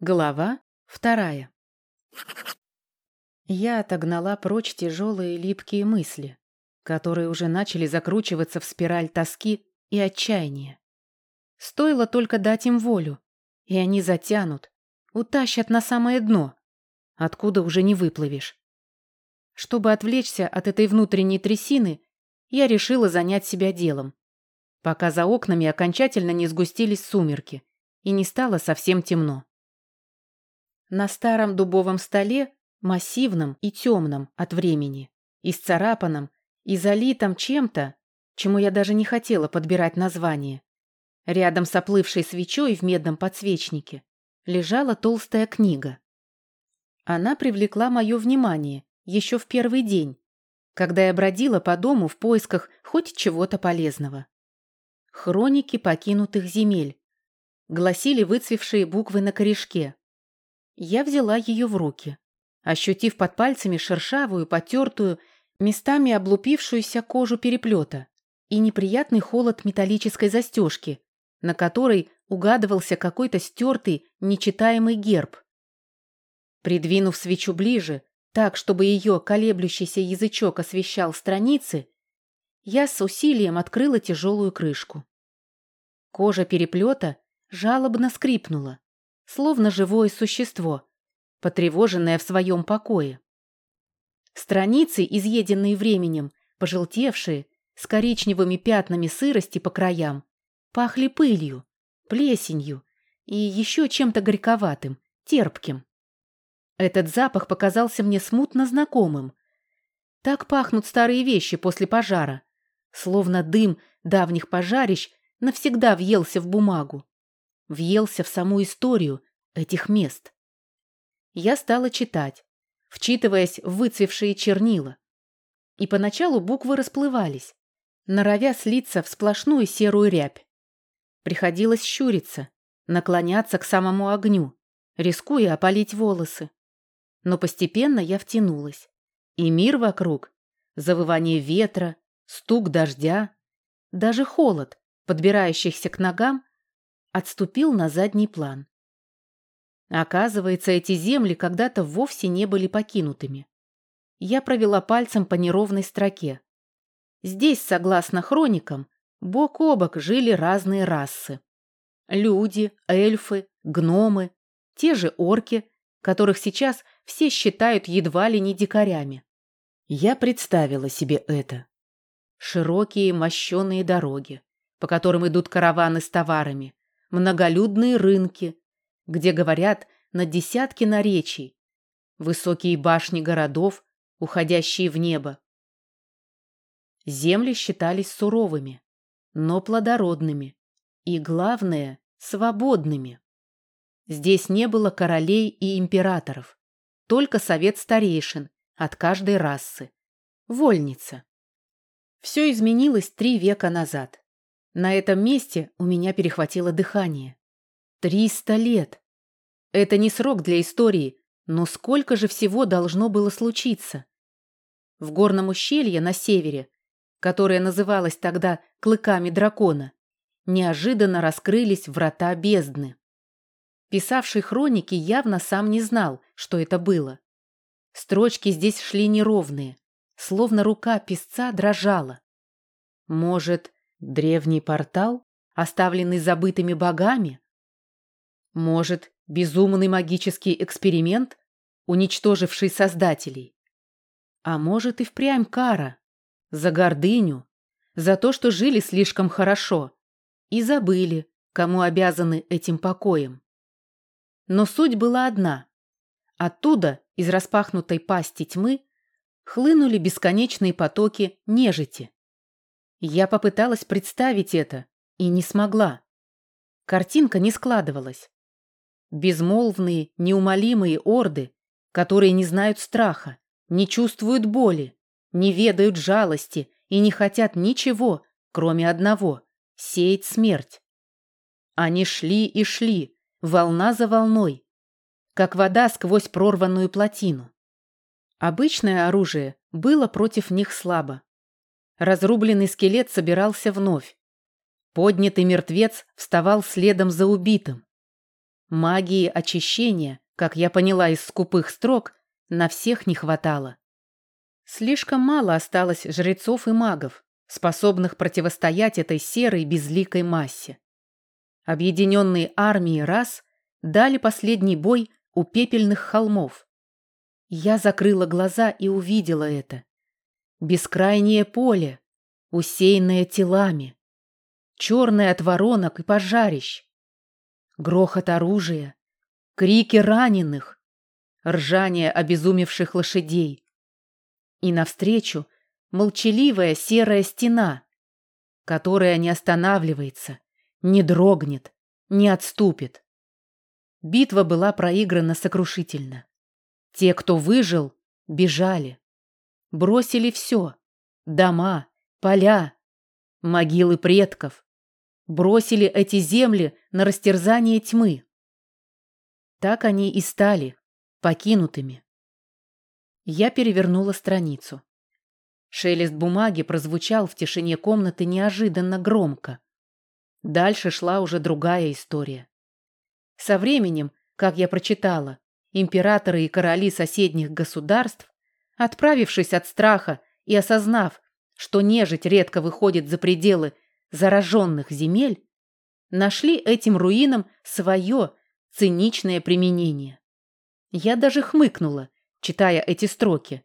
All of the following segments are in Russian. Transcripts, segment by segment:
Глава вторая. Я отогнала прочь тяжелые липкие мысли, которые уже начали закручиваться в спираль тоски и отчаяния. Стоило только дать им волю, и они затянут, утащат на самое дно, откуда уже не выплывешь. Чтобы отвлечься от этой внутренней трясины, я решила занять себя делом, пока за окнами окончательно не сгустились сумерки и не стало совсем темно. На старом дубовом столе, массивном и темном от времени, исцарапанном и залитом чем-то, чему я даже не хотела подбирать название, рядом с оплывшей свечой в медном подсвечнике, лежала толстая книга. Она привлекла мое внимание еще в первый день, когда я бродила по дому в поисках хоть чего-то полезного. «Хроники покинутых земель», гласили выцвевшие буквы на корешке. Я взяла ее в руки, ощутив под пальцами шершавую, потертую, местами облупившуюся кожу переплета и неприятный холод металлической застежки, на которой угадывался какой-то стертый, нечитаемый герб. Придвинув свечу ближе, так, чтобы ее колеблющийся язычок освещал страницы, я с усилием открыла тяжелую крышку. Кожа переплета жалобно скрипнула, словно живое существо, потревоженное в своем покое. Страницы, изъеденные временем, пожелтевшие, с коричневыми пятнами сырости по краям, пахли пылью, плесенью и еще чем-то горьковатым, терпким. Этот запах показался мне смутно знакомым. Так пахнут старые вещи после пожара, словно дым давних пожарищ навсегда въелся в бумагу въелся в саму историю этих мест. Я стала читать, вчитываясь в выцвевшие чернила. И поначалу буквы расплывались, норовя слиться в сплошную серую рябь. Приходилось щуриться, наклоняться к самому огню, рискуя опалить волосы. Но постепенно я втянулась. И мир вокруг, завывание ветра, стук дождя, даже холод, подбирающихся к ногам, отступил на задний план. Оказывается, эти земли когда-то вовсе не были покинутыми. Я провела пальцем по неровной строке. Здесь, согласно хроникам, бок о бок жили разные расы. Люди, эльфы, гномы, те же орки, которых сейчас все считают едва ли не дикарями. Я представила себе это. Широкие мощеные дороги, по которым идут караваны с товарами, многолюдные рынки, где говорят на десятки наречий, высокие башни городов, уходящие в небо. Земли считались суровыми, но плодородными и, главное, свободными. Здесь не было королей и императоров, только совет старейшин от каждой расы. Вольница. Все изменилось три века назад. На этом месте у меня перехватило дыхание. Триста лет. Это не срок для истории, но сколько же всего должно было случиться? В горном ущелье на севере, которое называлось тогда «клыками дракона», неожиданно раскрылись врата бездны. Писавший хроники явно сам не знал, что это было. Строчки здесь шли неровные, словно рука писца дрожала. Может, Древний портал, оставленный забытыми богами? Может, безумный магический эксперимент, уничтоживший создателей? А может и впрямь кара за гордыню, за то, что жили слишком хорошо и забыли, кому обязаны этим покоем. Но суть была одна. Оттуда, из распахнутой пасти тьмы, хлынули бесконечные потоки нежити. Я попыталась представить это и не смогла. Картинка не складывалась. Безмолвные, неумолимые орды, которые не знают страха, не чувствуют боли, не ведают жалости и не хотят ничего, кроме одного — сеять смерть. Они шли и шли, волна за волной, как вода сквозь прорванную плотину. Обычное оружие было против них слабо. Разрубленный скелет собирался вновь. Поднятый мертвец вставал следом за убитым. Магии очищения, как я поняла из скупых строк, на всех не хватало. Слишком мало осталось жрецов и магов, способных противостоять этой серой безликой массе. Объединенные армии раз дали последний бой у пепельных холмов. Я закрыла глаза и увидела это. Бескрайнее поле, усеянное телами, черное от воронок и пожарищ, грохот оружия, крики раненых, ржание обезумевших лошадей. И навстречу молчаливая серая стена, которая не останавливается, не дрогнет, не отступит. Битва была проиграна сокрушительно. Те, кто выжил, бежали. Бросили все. Дома, поля, могилы предков. Бросили эти земли на растерзание тьмы. Так они и стали покинутыми. Я перевернула страницу. Шелест бумаги прозвучал в тишине комнаты неожиданно громко. Дальше шла уже другая история. Со временем, как я прочитала, императоры и короли соседних государств, отправившись от страха и осознав, что нежить редко выходит за пределы зараженных земель, нашли этим руинам свое циничное применение. Я даже хмыкнула, читая эти строки.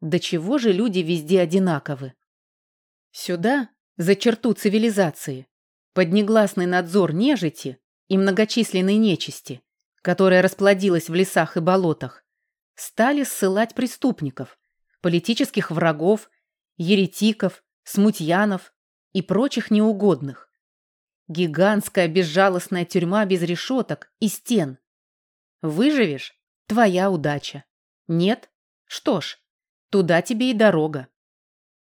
До чего же люди везде одинаковы? Сюда, за черту цивилизации, под негласный надзор нежити и многочисленной нечисти, которая расплодилась в лесах и болотах, стали ссылать преступников, политических врагов, еретиков, смутьянов и прочих неугодных. Гигантская безжалостная тюрьма без решеток и стен. Выживешь – твоя удача. Нет? Что ж, туда тебе и дорога.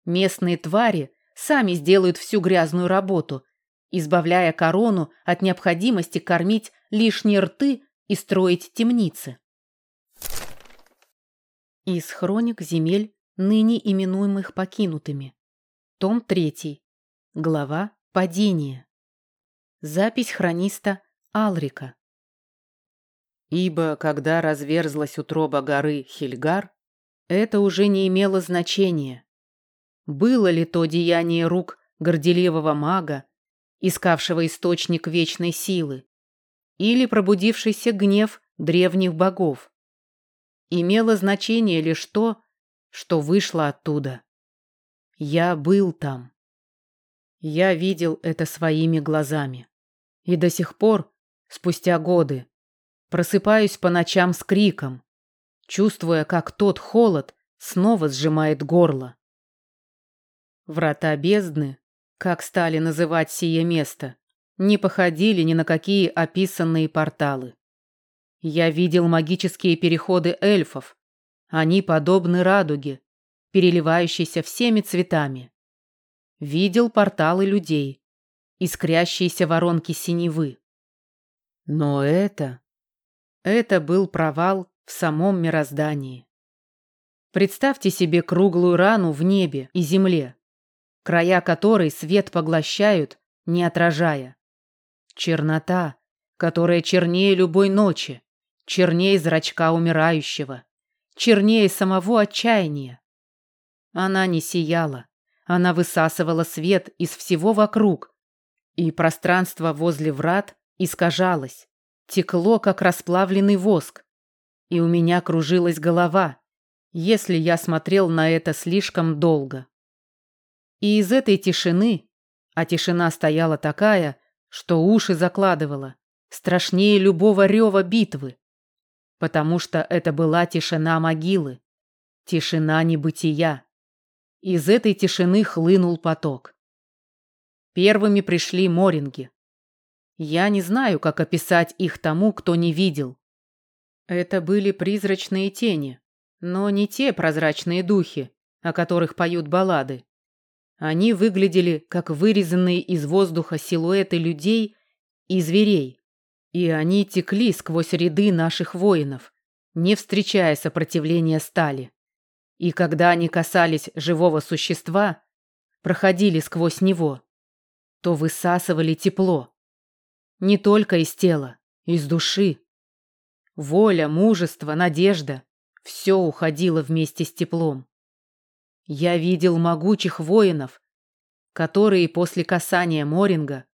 Местные твари сами сделают всю грязную работу, избавляя корону от необходимости кормить лишние рты и строить темницы. Из хроник земель, ныне именуемых покинутыми. Том 3. Глава «Падение». Запись хрониста Алрика. Ибо когда разверзлась утроба горы Хильгар, это уже не имело значения. Было ли то деяние рук горделивого мага, искавшего источник вечной силы, или пробудившийся гнев древних богов. Имело значение лишь то, что вышло оттуда. Я был там. Я видел это своими глазами. И до сих пор, спустя годы, Просыпаюсь по ночам с криком, чувствуя, как тот холод снова сжимает горло. Врата бездны, как стали называть сие место, не походили ни на какие описанные порталы. Я видел магические переходы эльфов. Они подобны радуге, переливающейся всеми цветами. Видел порталы людей, искрящиеся воронки синевы. Но это это был провал в самом мироздании. Представьте себе круглую рану в небе и земле, края которой свет поглощают, не отражая. Чернота, которая чернее любой ночи, чернее зрачка умирающего, чернее самого отчаяния. Она не сияла, она высасывала свет из всего вокруг, и пространство возле врат искажалось, текло, как расплавленный воск, и у меня кружилась голова, если я смотрел на это слишком долго. И из этой тишины, а тишина стояла такая, что уши закладывала, страшнее любого рева битвы, потому что это была тишина могилы, тишина небытия. Из этой тишины хлынул поток. Первыми пришли моринги. Я не знаю, как описать их тому, кто не видел. Это были призрачные тени, но не те прозрачные духи, о которых поют баллады. Они выглядели как вырезанные из воздуха силуэты людей и зверей, и они текли сквозь ряды наших воинов, не встречая сопротивления стали. И когда они касались живого существа, проходили сквозь него, то высасывали тепло, не только из тела, из души. Воля, мужество, надежда — все уходило вместе с теплом. Я видел могучих воинов, которые после касания Моринга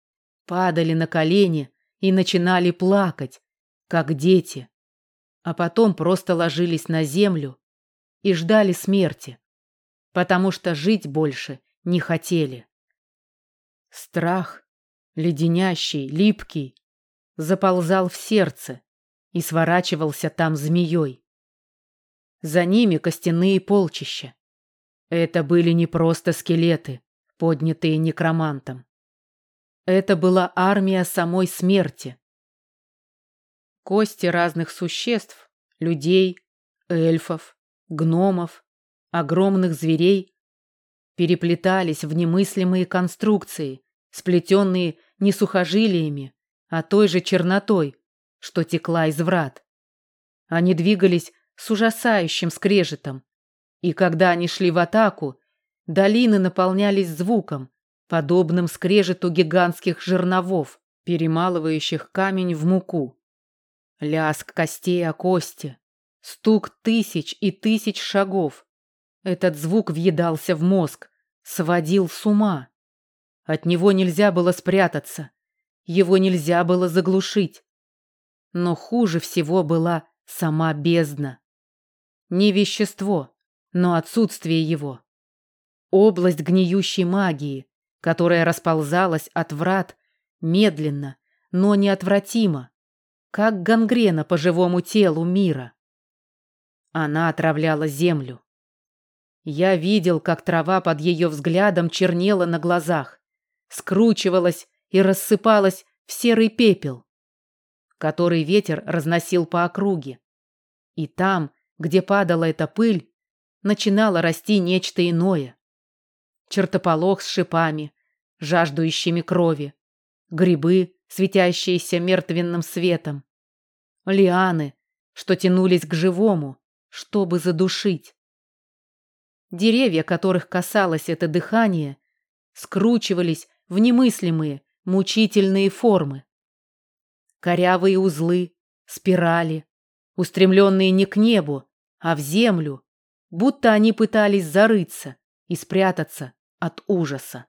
падали на колени и начинали плакать, как дети, а потом просто ложились на землю и ждали смерти, потому что жить больше не хотели. Страх, леденящий, липкий, заползал в сердце и сворачивался там змеей. За ними костяные полчища. Это были не просто скелеты, поднятые некромантом. Это была армия самой смерти. Кости разных существ, людей, эльфов, гномов, огромных зверей переплетались в немыслимые конструкции, сплетенные не сухожилиями, а той же чернотой, что текла из врат. Они двигались с ужасающим скрежетом, и когда они шли в атаку, долины наполнялись звуком, подобным скрежету гигантских жерновов, перемалывающих камень в муку. Лязг костей о кости, стук тысяч и тысяч шагов. Этот звук въедался в мозг, сводил с ума. От него нельзя было спрятаться, его нельзя было заглушить. Но хуже всего была сама бездна. Не вещество, но отсутствие его. Область гниющей магии, которая расползалась от врат медленно, но неотвратимо, как гангрена по живому телу мира. Она отравляла землю. Я видел, как трава под ее взглядом чернела на глазах, скручивалась и рассыпалась в серый пепел который ветер разносил по округе. И там, где падала эта пыль, начинало расти нечто иное. Чертополох с шипами, жаждущими крови, грибы, светящиеся мертвенным светом, лианы, что тянулись к живому, чтобы задушить. Деревья, которых касалось это дыхание, скручивались в немыслимые, мучительные формы корявые узлы, спирали, устремленные не к небу, а в землю, будто они пытались зарыться и спрятаться от ужаса.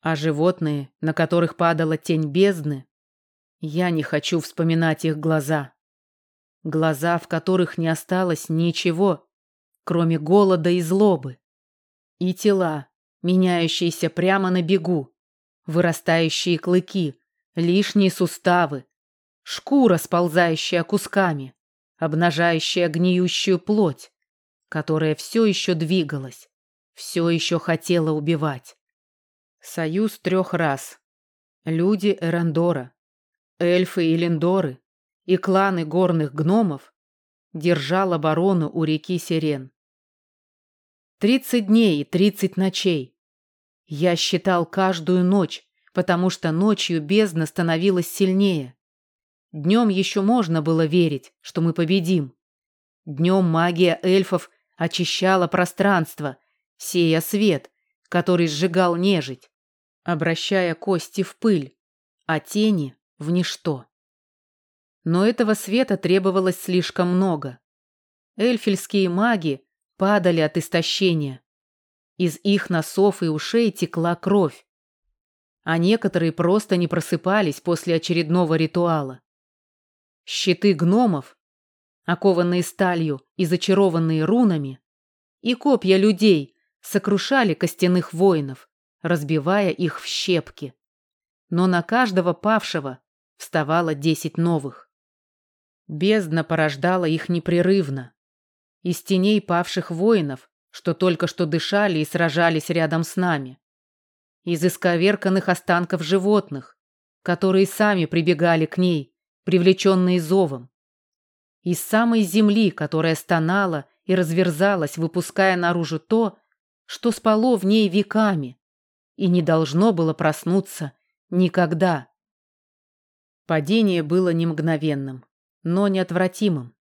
А животные, на которых падала тень бездны, я не хочу вспоминать их глаза. Глаза, в которых не осталось ничего, кроме голода и злобы. И тела, меняющиеся прямо на бегу, вырастающие клыки, лишние суставы, шкура, сползающая кусками, обнажающая гниющую плоть, которая все еще двигалась, все еще хотела убивать. Союз трех рас. Люди Эрандора, эльфы и линдоры и кланы горных гномов держал оборону у реки Сирен. Тридцать дней и тридцать ночей. Я считал каждую ночь, потому что ночью бездна становилась сильнее. Днем еще можно было верить, что мы победим. Днем магия эльфов очищала пространство, сея свет, который сжигал нежить, обращая кости в пыль, а тени в ничто. Но этого света требовалось слишком много. Эльфельские маги падали от истощения. Из их носов и ушей текла кровь. А некоторые просто не просыпались после очередного ритуала. Щиты гномов, окованные сталью и зачарованные рунами, и копья людей сокрушали костяных воинов, разбивая их в щепки. Но на каждого павшего вставало десять новых. Бездна порождала их непрерывно. Из теней павших воинов, что только что дышали и сражались рядом с нами. Из исковерканных останков животных, которые сами прибегали к ней, привлеченные зовом. Из самой земли, которая стонала и разверзалась, выпуская наружу то, что спало в ней веками и не должно было проснуться никогда. Падение было не мгновенным, но неотвратимым.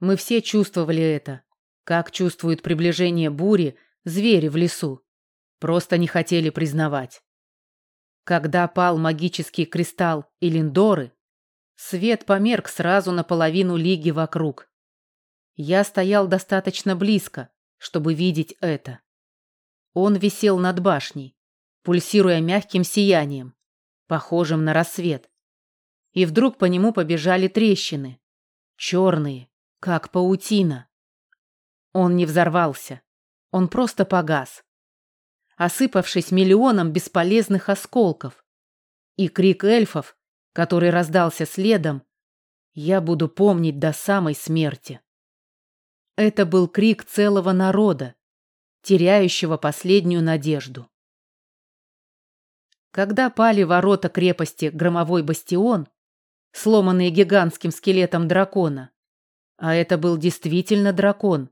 Мы все чувствовали это, как чувствуют приближение бури звери в лесу, просто не хотели признавать. Когда пал магический кристалл и линдоры, Свет померк сразу на половину лиги вокруг. Я стоял достаточно близко, чтобы видеть это. Он висел над башней, пульсируя мягким сиянием, похожим на рассвет. И вдруг по нему побежали трещины, черные, как паутина. Он не взорвался, он просто погас, осыпавшись миллионом бесполезных осколков. И крик эльфов, который раздался следом, я буду помнить до самой смерти. Это был крик целого народа, теряющего последнюю надежду. Когда пали ворота крепости Громовой бастион, сломанные гигантским скелетом дракона, а это был действительно дракон,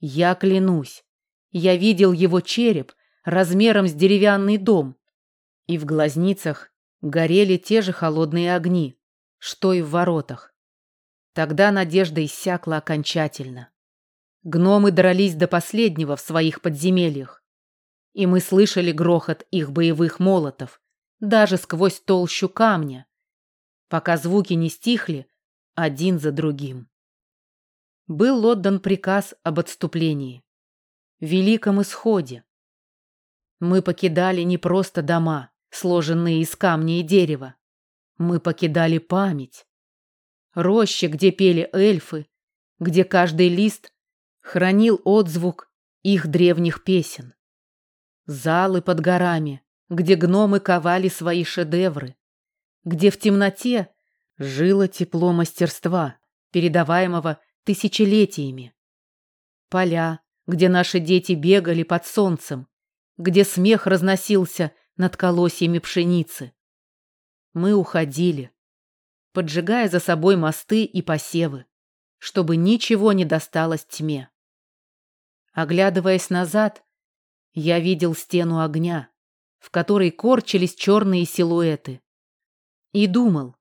я клянусь, я видел его череп размером с деревянный дом, и в глазницах горели те же холодные огни, что и в воротах. Тогда надежда иссякла окончательно. Гномы дрались до последнего в своих подземельях, и мы слышали грохот их боевых молотов, даже сквозь толщу камня, пока звуки не стихли один за другим. Был отдан приказ об отступлении, великом исходе. Мы покидали не просто дома, сложенные из камня и дерева. Мы покидали память. Рощи, где пели эльфы, где каждый лист хранил отзвук их древних песен. Залы под горами, где гномы ковали свои шедевры, где в темноте жило тепло мастерства, передаваемого тысячелетиями. Поля, где наши дети бегали под солнцем, где смех разносился над колосьями пшеницы. Мы уходили, поджигая за собой мосты и посевы, чтобы ничего не досталось тьме. Оглядываясь назад, я видел стену огня, в которой корчились черные силуэты. И думал,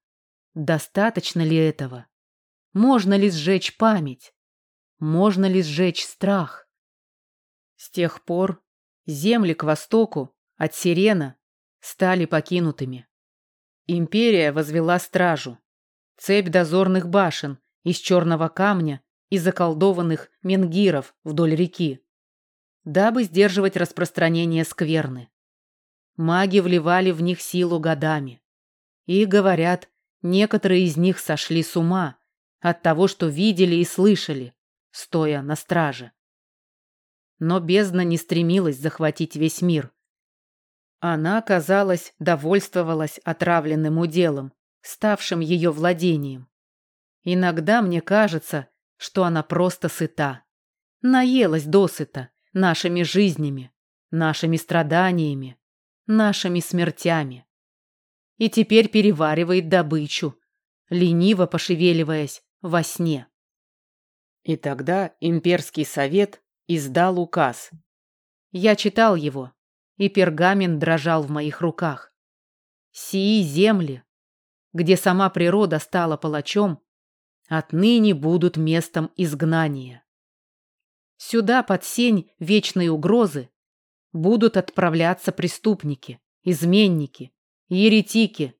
достаточно ли этого? Можно ли сжечь память? Можно ли сжечь страх? С тех пор земли к востоку от Сирена стали покинутыми. Империя возвела стражу, цепь дозорных башен из черного камня и заколдованных менгиров вдоль реки, дабы сдерживать распространение скверны. Маги вливали в них силу годами. И, говорят, некоторые из них сошли с ума от того, что видели и слышали, стоя на страже. Но бездна не стремилась захватить весь мир. Она, казалось, довольствовалась отравленным уделом, ставшим ее владением. Иногда мне кажется, что она просто сыта. Наелась досыта нашими жизнями, нашими страданиями, нашими смертями. И теперь переваривает добычу, лениво пошевеливаясь во сне. И тогда имперский совет издал указ. Я читал его, и пергамент дрожал в моих руках. Сии земли, где сама природа стала палачом, отныне будут местом изгнания. Сюда под сень вечной угрозы будут отправляться преступники, изменники, еретики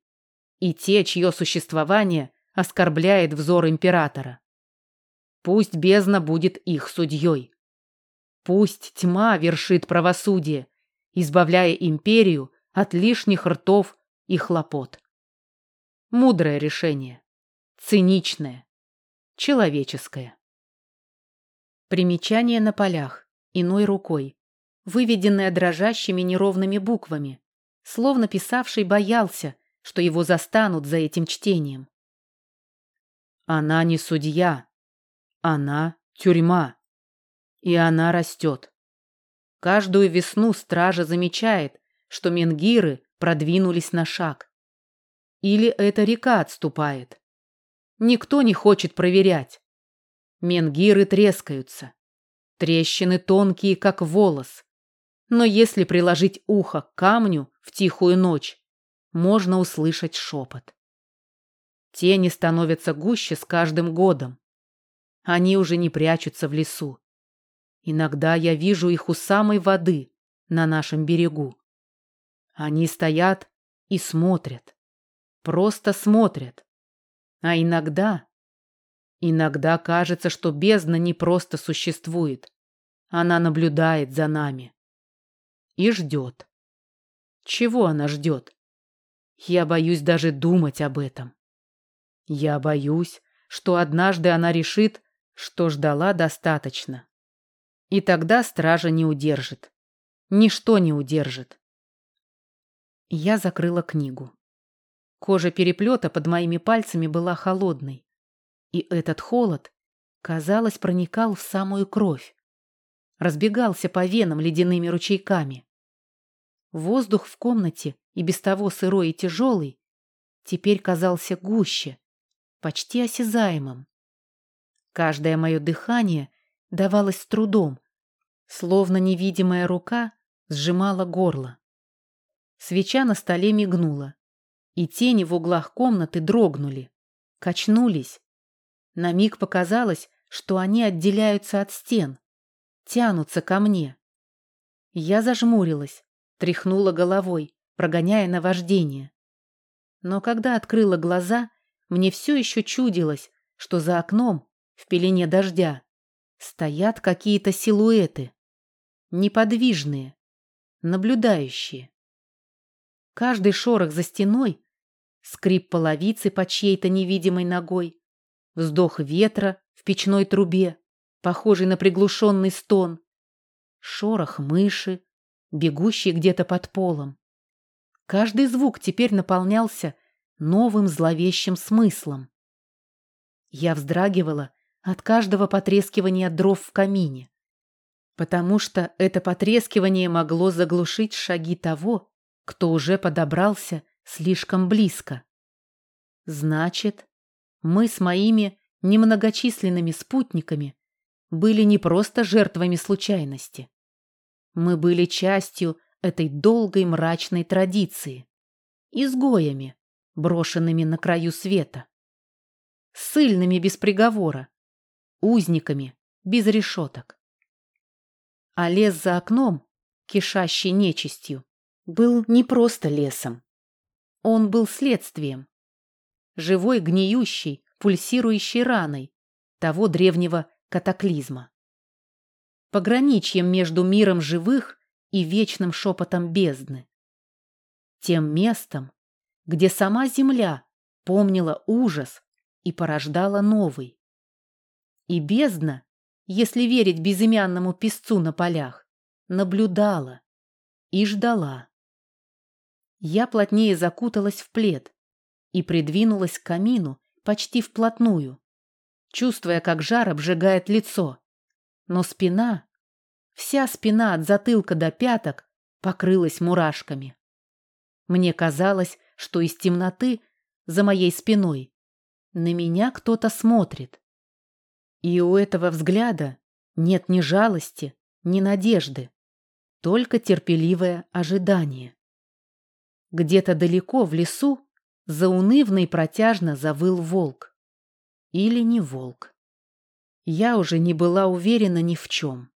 и те, чье существование оскорбляет взор императора. Пусть бездна будет их судьей. Пусть тьма вершит правосудие, избавляя империю от лишних ртов и хлопот. Мудрое решение, циничное, Человеческое. Примечание на полях, иной рукой, выведенное дрожащими неровными буквами, словно писавший боялся, что его застанут за этим чтением. Она не судья, она тюрьма, и она растет. Каждую весну стража замечает, что менгиры продвинулись на шаг. Или эта река отступает. Никто не хочет проверять. Менгиры трескаются. Трещины тонкие, как волос. Но если приложить ухо к камню в тихую ночь, можно услышать шепот. Тени становятся гуще с каждым годом. Они уже не прячутся в лесу. Иногда я вижу их у самой воды на нашем берегу. Они стоят и смотрят. Просто смотрят А иногда... Иногда кажется, что бездна не просто существует. Она наблюдает за нами. И ждет. Чего она ждет? Я боюсь даже думать об этом. Я боюсь, что однажды она решит, что ждала достаточно. И тогда стража не удержит. Ничто не удержит. Я закрыла книгу. Кожа переплета под моими пальцами была холодной. И этот холод, казалось, проникал в самую кровь. Разбегался по венам ледяными ручейками. Воздух в комнате, и без того сырой и тяжелый, теперь казался гуще, почти осязаемым. Каждое мое дыхание давалось с трудом, словно невидимая рука сжимала горло. Свеча на столе мигнула, и тени в углах комнаты дрогнули, качнулись. На миг показалось, что они отделяются от стен, тянутся ко мне. Я зажмурилась, тряхнула головой, прогоняя наваждение. Но когда открыла глаза, мне все еще чудилось, что за окном, в пелене дождя, стоят какие-то силуэты. Неподвижные, наблюдающие. Каждый шорох за стеной, скрип половицы под чьей-то невидимой ногой, вздох ветра в печной трубе, похожий на приглушенный стон, шорох мыши, бегущий где-то под полом. Каждый звук теперь наполнялся новым зловещим смыслом. Я вздрагивала от каждого потрескивания дров в камине, потому что это потрескивание могло заглушить шаги того, кто уже подобрался слишком близко. Значит, мы с моими немногочисленными спутниками были не просто жертвами случайности. Мы были частью этой долгой мрачной традиции, изгоями, брошенными на краю света, ссыльными без приговора, узниками без решеток. А лес за окном, кишащий нечистью, был не просто лесом. Он был следствием, живой, гниющей, пульсирующей раной того древнего катаклизма. Пограничьем между миром живых и вечным шепотом бездны. Тем местом, где сама земля помнила ужас и порождала новый. И бездна, если верить безымянному песцу на полях, наблюдала и ждала. Я плотнее закуталась в плед и придвинулась к камину почти вплотную, чувствуя, как жар обжигает лицо. Но спина Вся спина от затылка до пяток покрылась мурашками. Мне казалось, что из темноты за моей спиной на меня кто-то смотрит. И у этого взгляда нет ни жалости, ни надежды, только терпеливое ожидание. Где-то далеко в лесу заунывно и протяжно завыл волк. Или не волк. Я уже не была уверена ни в чем.